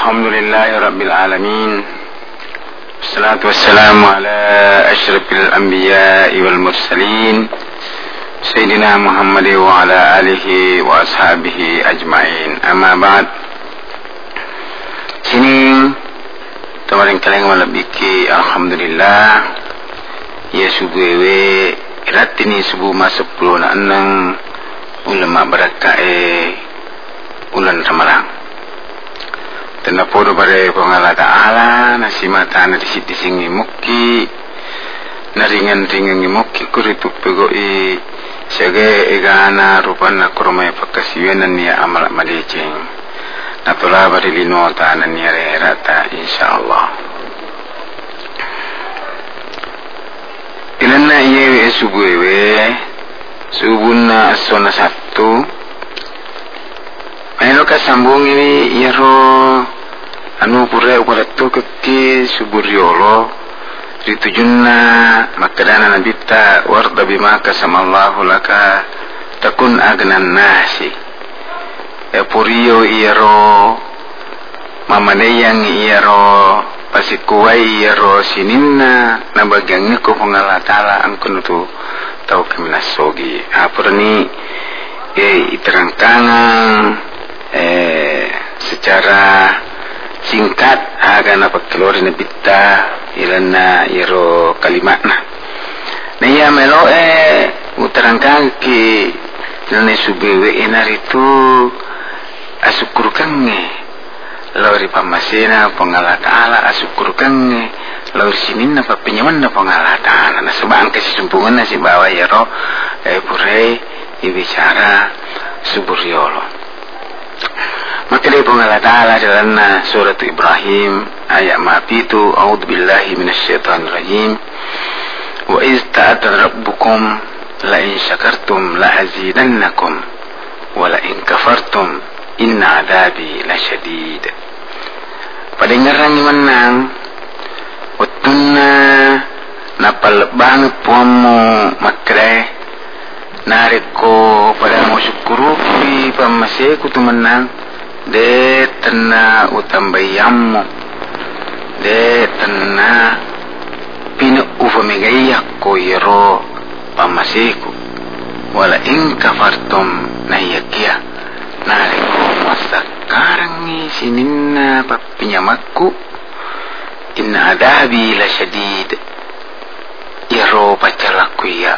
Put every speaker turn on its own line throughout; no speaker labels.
الحمد لله رب العالمين والصلاة والسلام على أشرف الأنبياء والمرسلين سيدنا محمد وعلى آله وأصحابه أجمعين أما بعد sini tamarin kaleng malabiki alhamdulillah ya subuewe ratini subuh masuk puluh na anang ulama barakae ulan ramalang tanda podo bare pangala ta'ala na si mata na disiti singi muki na ringan ringan muki kuritu pego i sege egana rupana kurumay pagkasiwenan niya amal malicing. Na tula bari linota na niya rata insyaallah. Ilan na iyewe subuewe subun na asona sabtu Mayro ka sambung ini yaro anu pura ukarato kaki suburiolo ritujunna makadana nabita warda bima kasamallahu laka takun agnan nasi. E purio yaro mamaneyang yaro pasikuwai yaro sininna nabagyang ko pangalatala ang kunutu tau keminasogi apurni e iterangkangan eh, secara singkat aga na pagkalori na bitta ilan na iro kalimat na na iya melo eh utarangkan ki nane subewe inaritu asukur kange. Lawri pamasena pangala taala asukur kange. Lawri sinin na papinyaman na pangala taala. Na sabang kasi sumpungan na si bawa iro eh pure ibicara suburyolo Makali pun Allah Ta'ala dalam surat Ibrahim ayat maapitu A'udhu billahi minasyaitan rajim Wa iz ta'atan rabbukum la in syakartum la azidannakum wa la in kafartum inna adabi la syadid pada ngarang menang wattunna napal banget puamu makre nariko pada mo syukuru pi pamase ku tumenang de tena utambayammo de tena pina ufa megaya ko yero pamaseku wala in kafartum na yakia nariko masakarang ni sininna papinyamakku inna adabi la syadid. Yero pacalaku ya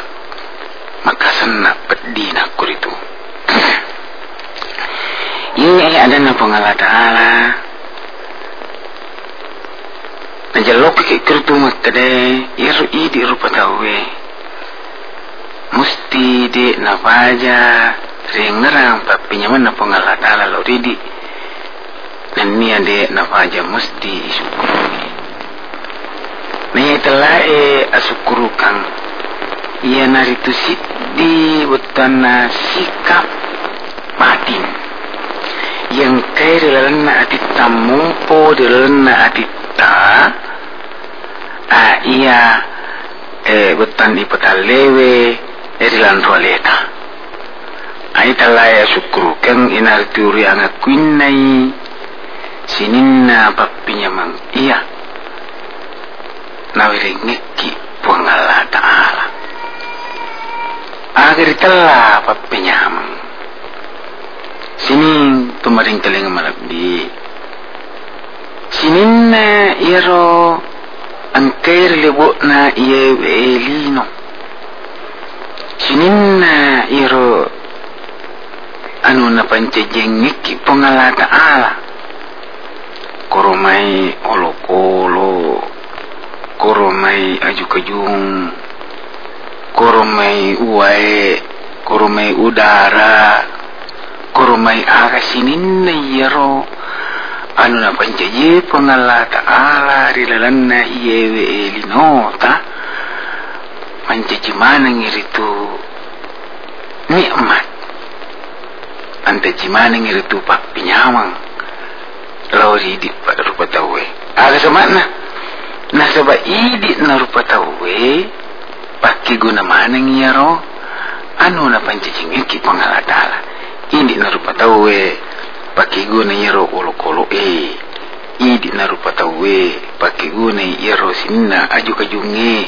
maka sana pedina kuritu ini ada na pangala taala. Najalok ke kuritu makade yero idi rupa tawe musti de na baja ringrang papinya mana pangala taala. Lo ridi dan ni ade na baja musti isukuri Nih telah e asukuru kang ia naritu sidi butana sikap batin yang kaya dalam ati tamumpo dalam ati ta a ia e butan di petalewe dari lan roleta ai talaya sukru kang inarturi anga kuinai sininna papinya mang iya nawiringiki puangala ta'ala agar telah papinyamang sini tumaring kaling malabdi sinin na iro ang kair libo na iye elino sinin na iro anu na pancajengiki pangala ta'ala koromai olokolo koromai aju-kajung koromai uwae koromai udara koromai aga sinin na yero anu na pancaje pangala ta'ala rilalan na iyewe elinota. Pancaje mana ngiritu nikmat. Pancaje mana ngiritu pak pinyamang lori di rupa tawe. Aga samana na saba idi na rupa tawe paki guna mana ngiyaro anu na pancicingiki pangalatala indi na rupa tawe paki guna ngiyaro kolo kolo e. Idi na rupa tawe pake gune iro sinna aju kajunge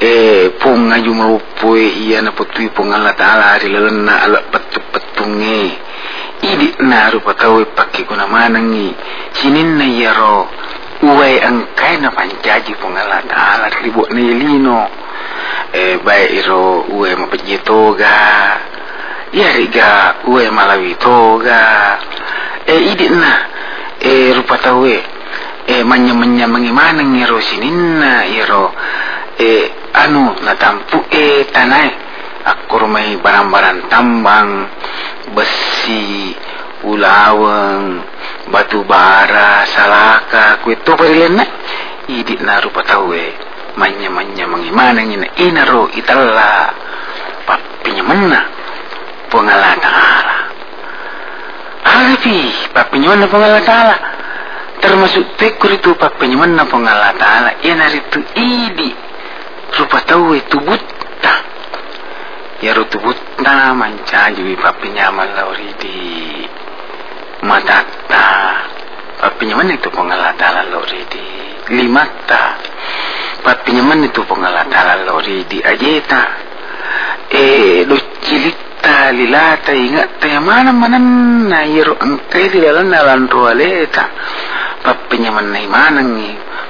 e. Pung aju melupoe iya na Allah ta'ala hari lalana ala patu patunge idi na rupa tawe pake guna manangi sinin na iro uwai angkai na panjaji pung Allah ta'ala ribu na ilino e bae iro uwai mapajetoga iya riga uwai malawi toga. E idi na. E rupa tawe e manya manya mangimana ngiro sininna iro e anu natampu e tanai. Aku rumai barang-barang tambang besi ulaweng batu bara salaka kue to parilena idi na rupa tawe manya manya mangimana ngina? Inaro italla papinya mana pengala ta'ala Alfi papinya mana pengala ta'ala termasuk tekur itu papinya mana pengala ta'ala inaritu idi. Rupa tahu itu buta ya rutu buta manca jadi papi nyaman lauri di mata ta. Papi nyaman itu pengalatala lauri di lima ta papi nyaman itu pengalatala lauri di ajeta eh do cilita lilata ingat ta mana mana na yero angkai di dalam nalan rualeta papi nyaman na imanang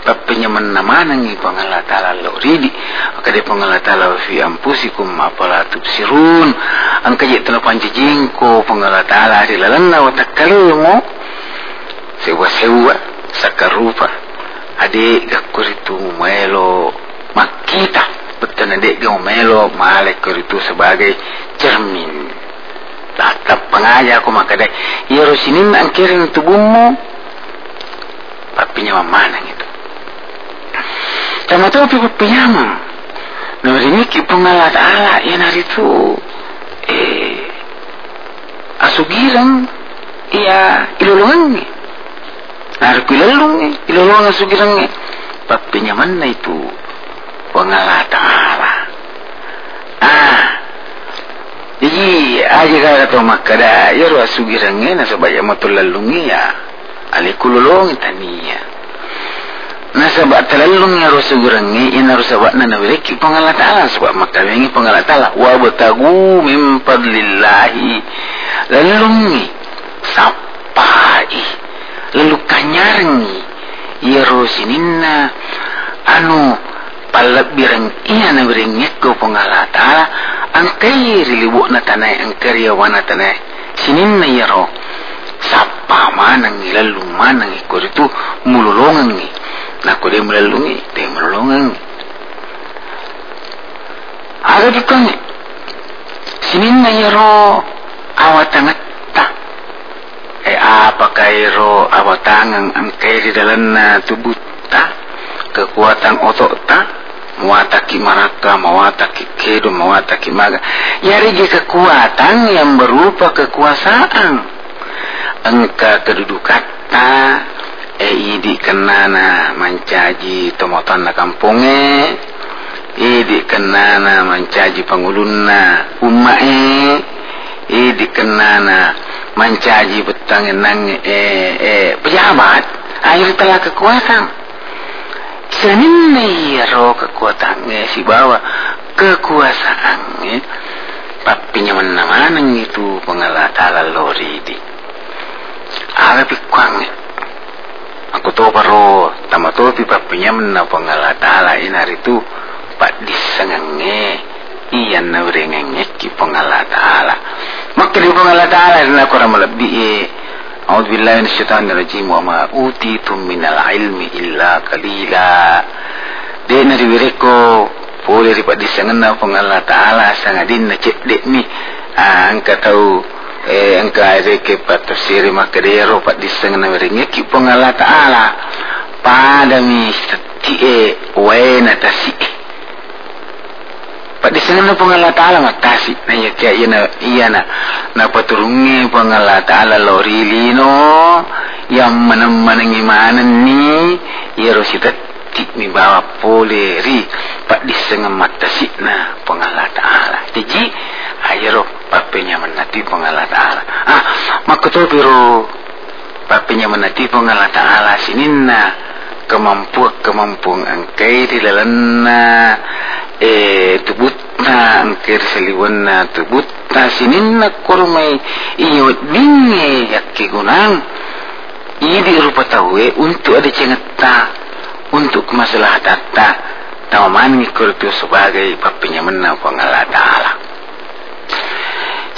papinya menamanangi pengalatala lo ridi akade pengalatala fi ampusikum apala tubsirun angka je tena panjijingko pengalatala di lalanna wa takallumu sewa sewa sakarupa ade gakuritu melo. Makita betul ade gau melo malek kuritu sebagai cermin. Tatap pengaja aku makade ya rosinin angkirin tubuhmu papinya mana gitu. Tama tu pi piyama. No rini ki pungalat ala yan aritu. Eh asugiran iya ilulungan ni. Narik ilalung ni, ilulungan asugiran ni. Papinya mana itu pungalat ala. Ah. Jadi aja kata tu makada ya ru asugiran ni na sabaya matulalungi ya. Ali kululungi tania na sebab terlalu nga rusa gurangi ina rusa wa na nawiriki pangalatala sebab makawengi pangalatala wa batagu min fadlillahi lalungi sapai lalu kanyarengi ya rusininna anu palak birang iya na wiringek ko pangalatala ang kay rilibo na tanay ang karyawan na tanay sininna ya ro sapa manang lalu manang ikor itu mululongan ni na ko dia melalungi dia menolongan ada dukang sinin na yaro awatangat ta eh apa kairo awatangan ang kairi dalan na tubuh ta kekuatan otot ta mawataki maraka mawataki kedo mawataki maga. Yari kekuatan yang berupa kekuasaan. Engka kedudukan ta e idi kenana mancaji tomotan na kampunge idi kenana mancaji pangulunna ummae idi kenana mancaji betang nang e e pejabat. Akhir telah kekuatan. Senin ro kekuatan si bawa kekuasaan. Papinya mana mana itu pengalatala lori di. Aga pikwang aku tahu baru. Tama tahu pi papinya menna pengalatala inari tu. Pak disengange iyan na urengenge ki pengalatala maka di pengalatala na ko ramal bi e أعوذ بالله من الشيطان الرجيم وما أوتيتم من العلم إلا قليلا دين ريريكو boleh dapat disengenna pun Allah Ta'ala sangadin na cek dek ni angka tahu eh angka ada ke patafsir maka dia ropat disengenna merengnya ki pun Allah Ta'ala pada mi seti e wena tasi Pak disengenna pun Allah Ta'ala matasi na ya kia iya iya na na paturungi pun Allah Ta'ala lori lino yang mana-mana imanan ni ya rositat tik mi bawa pole ri. Pak disengat mata na pengalat ta'ala. Jadi ayero papenya menati pengalat ta'ala. Ah maka tu biru papinya menati pengala ta'ala sininna kemampuan kemampuan angkai di lalana eh tubutna angkai seliwanna tubutna sininna kurmai iyo dinge yakke gunang ini rupa tahu untuk ada cengeta untuk masalah data. Tawaman ngikut itu sebagai papinya menang pengala ta'ala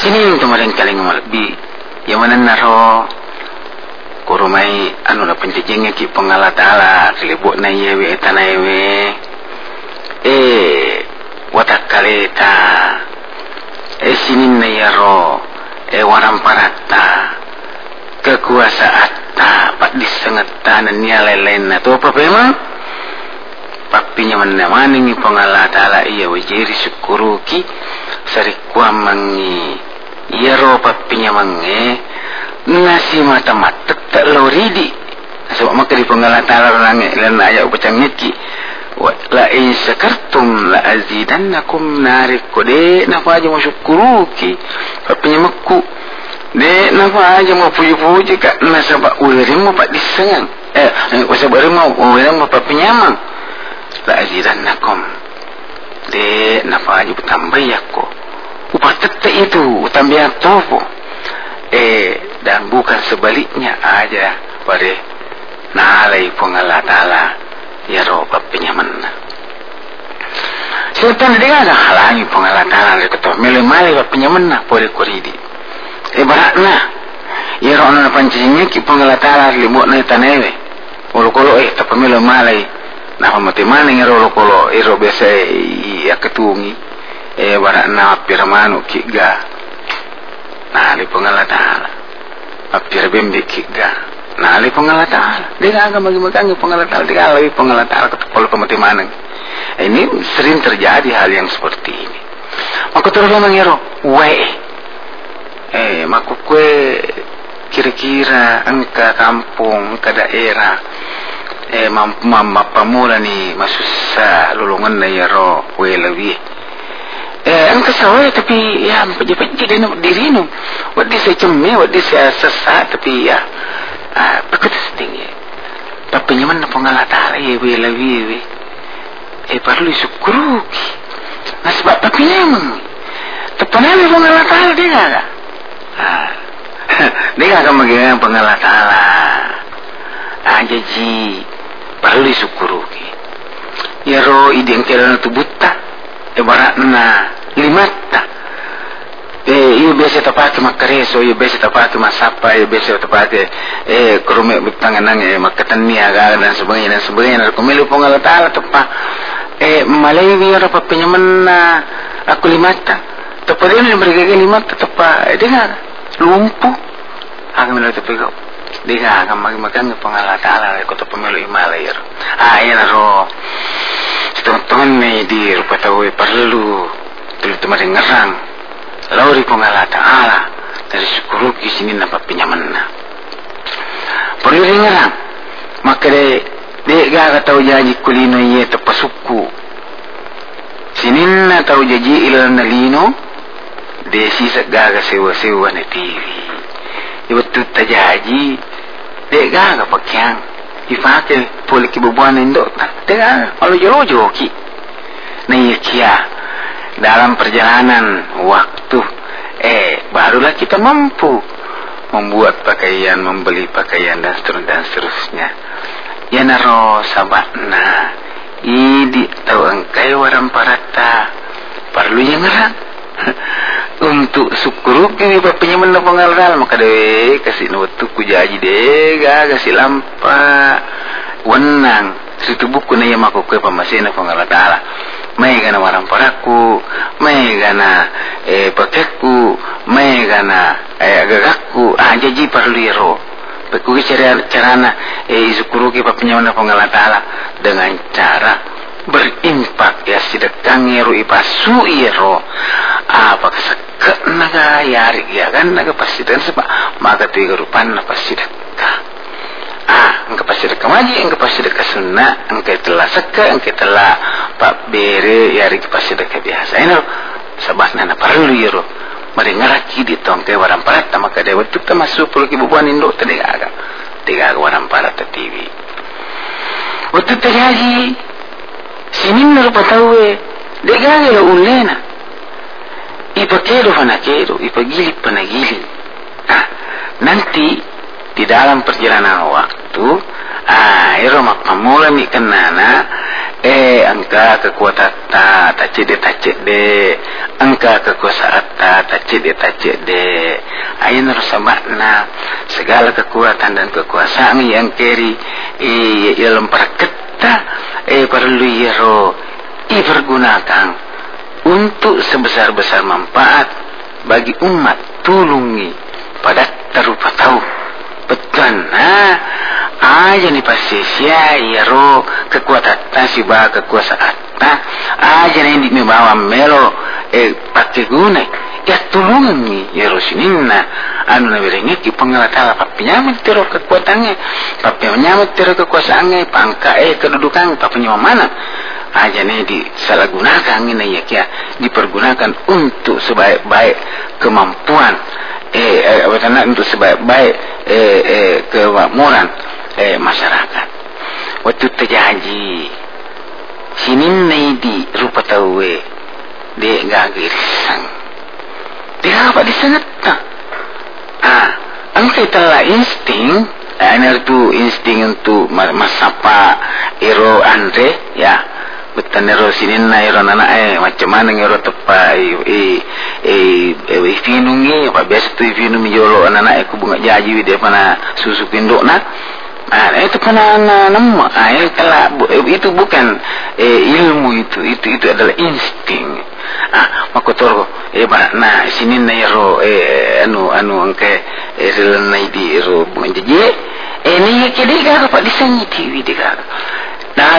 sini yang kemarin kali lebih yang mana naro kurumai anu na penjejengnya ki pengala ta'ala kelibuk na etana yewe eh watak kaleta eh sinin na yaro eh waram parata. Kekuasaan ta pak disengeta na niya lelain na. To apa memang papinya mana maning pengala ta'ala iya. Wajiri syukuruki sarikwa mangi. Iya ro papinya mange nasi mata mata tak loridi sebab maka di penggalan talar langit dan ayat upacang niki la in sakartum la azidannakum narik kode napa aja mau syukuruki papinya makku de napa aja mau puji-puji kak nasabak ulirim mau pak disengang eh wasabak mau ulirim mau papinya mang la azidannakum de napa aja bertambah ya kok upah tetap itu utambian topo eh dan bukan sebaliknya aja pada nalai pengala ya roba penyaman setan dia ada halangi pengala ta'ala le ketua mele male ba penyaman na pore koridi eh barakna ya roba na pancinya ki pengala ta'ala le mo na tanewe kolo eh tapi mele male. Na pamati mana ya olo kolo eh roba se ya ketungi e wara na piramanu kiga na ali pengala taala apir bembe kiga ali pengala taala dia aga magi magangi pengala taala dia lagi pengala taala ketepol pemati mana? Ini sering terjadi hal yang seperti ini. Maka terus mengiro we eh maku kue kira-kira engka kampung ke daerah. Eh mampu mamma pamula ni masusa lulungan na yaro we lebih. Eh ang kasawa tapi ya pejabat nak diri nu wat dia saya cemil wat dia saya sesak tapi ya ah begitu setinggi tapi nyaman na pengalat hari we lawi we eh perlu syukur nah sebab tapi nyaman tepan ni pengalat hari dia kan ah. Dia akan mengenai pengalat hari ah jadi perlu syukur ya ro ide yang kira tu buta. Ibarat na iyo biasa tapake makareso iyo biasa tapake masapa iyo biasa tapake eh kerume butangan nang eh makatani aga dan sebagainya dan sebagainya. Dan kumili pong Allah Ta'ala tepa eh malay biya rapa pinyaman na aku limata tepa din yung berigay limata tepa eh di nga lumpuh aga mila tepa ko di nga aga magimagang pong Allah Ta'ala ko tepa milo imalay ah yan aro teman-teman ni di rupa tahu perlu. Teman ngerang lauri pengala ta'ala dari syukur di sini nampak pinjaman. Na perlu ngerang maka de de gaga tahu janji kulino ye tepasuku sini na tahu janji ilan nalino de sisa gaga sewa-sewa na ibu tu tajaji de gaga pakyang ifake pole kibubuan indo tega kalau jero joki na kia dalam perjalanan waktu eh barulah kita mampu membuat pakaian membeli pakaian dan seterusnya dan seterusnya. Ya naro sabakna idi tahu engkai waram parata? Perlu yang ngerang untuk syukur kini bapaknya mana pengaral maka deh kasih nutu kujaji deh gak kasih lampa wenang situ buku nih yang aku kue pemasina pengaral taala mai gana warang paraku mai gana eh pakekku mai gana eh gagakku ah jaji perlu yero Beku cara carana eh syukuru ke bapaknya mana pengaral taala dengan cara berimpak ya sedekang yero ipasu yero apa kesekak naga yari ya kan? Naga pasti dan sebab maka tiga rupan na pasti dekah ah engkau pasti dekah maji engkau pasti dekah sunnah engkau telah seka engkau telah pak bere yarik pasti dah kebiasa. Ini sebabnya nak perlu ya, yero. Mari ngeraki di tong ke warang parat sama ke dewa tu kita masuk puluh ibu indo tiga aga tiga aga warang parat ke TV. Waktu terjadi sini nak lupa tahu eh tiga aga lo ulena. Ipa kero fana kero, ipa gili pana nanti di dalam perjalanan waktu, ah, ero mak pamula kenana, eh angka kekuatan ta tacede tacede angka kekuasaan ta tacede tacede ayin rusabakna segala kekuatan dan kekuasaan yang keri eh dalam perketa eh perlu yero dipergunakan untuk sebesar-besar manfaat bagi umat tulungi pada terupa tahu betul. Nah aja ni pasti sia ya ro kekuatan tasi ba kekuasaan ta aja ni di bawa melo. Eh pakai guna. Ya tulungan ni ya ro sininna anu na berengi ki pengalatala papinya mentero kekuatannya. Papinya mentero kekuasaannya. Pangka eh kedudukan papinya mana? Aja ni disalahgunakan ini ya. Kia dipergunakan untuk sebaik-baik kemampuan eh, eh apa tanah untuk sebaik-baik eh, eh, kemakmuran eh, masyarakat. Waktu terjadi sini ni di rupa tahu dia gagirisang dia apa di sana tak ah angkai telah insting ini tu insting untuk masapa ero andre ya betan ero sini na ero nana eh macam mana ero tepa eh eh eh eh finungi apa biasa tu finungi jolo nana eh kubunga jaji dia mana susu pinduk na Ah, itu kan nama. Ah, kalau itu bukan eh, ilmu itu, itu itu adalah insting. Ah, makotor eh nah sini na ero eh anu anu angke eh na di ero menjadi eh ni kedi ka apa disanyi TV dia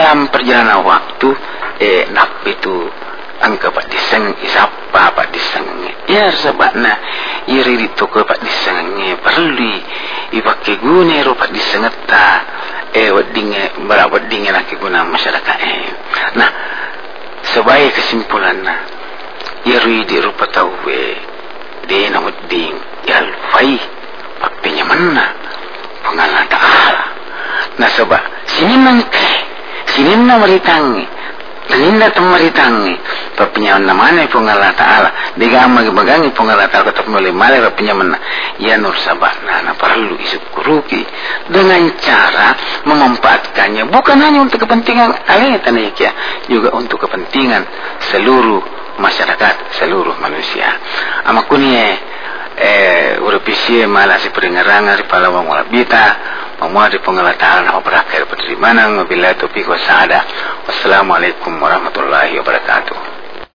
dalam perjalanan waktu eh nap itu angka pak diseng isapa pak diseng ya sebabna iri itu ke pak diseng perlu ipakai guna ro pak diseng ta eh wadinge bara wadinge nak guna masyarakat eh. Nah sebagai kesimpulan na iri di rupa tahu de na wading yal fai papinya mana? Pengalat Allah nah sebab sini mangke sini na maritangi. Teninda temaritangi papinya namanya pun Allah Taala digama bagangi pun Allah Taala tetap mulai malai papinya mana ya nur sabana na perlu isukuruki dengan cara memanfaatkannya. Bukan hanya untuk kepentingan ayat ya juga untuk kepentingan seluruh masyarakat seluruh manusia. Amakunie eh urupisi malah si peringarangan di palawang walabita Pengalataan apa berakhir pada di mana ngabila topik wasada. Wassalamualaikum warahmatullahi wabarakatuh.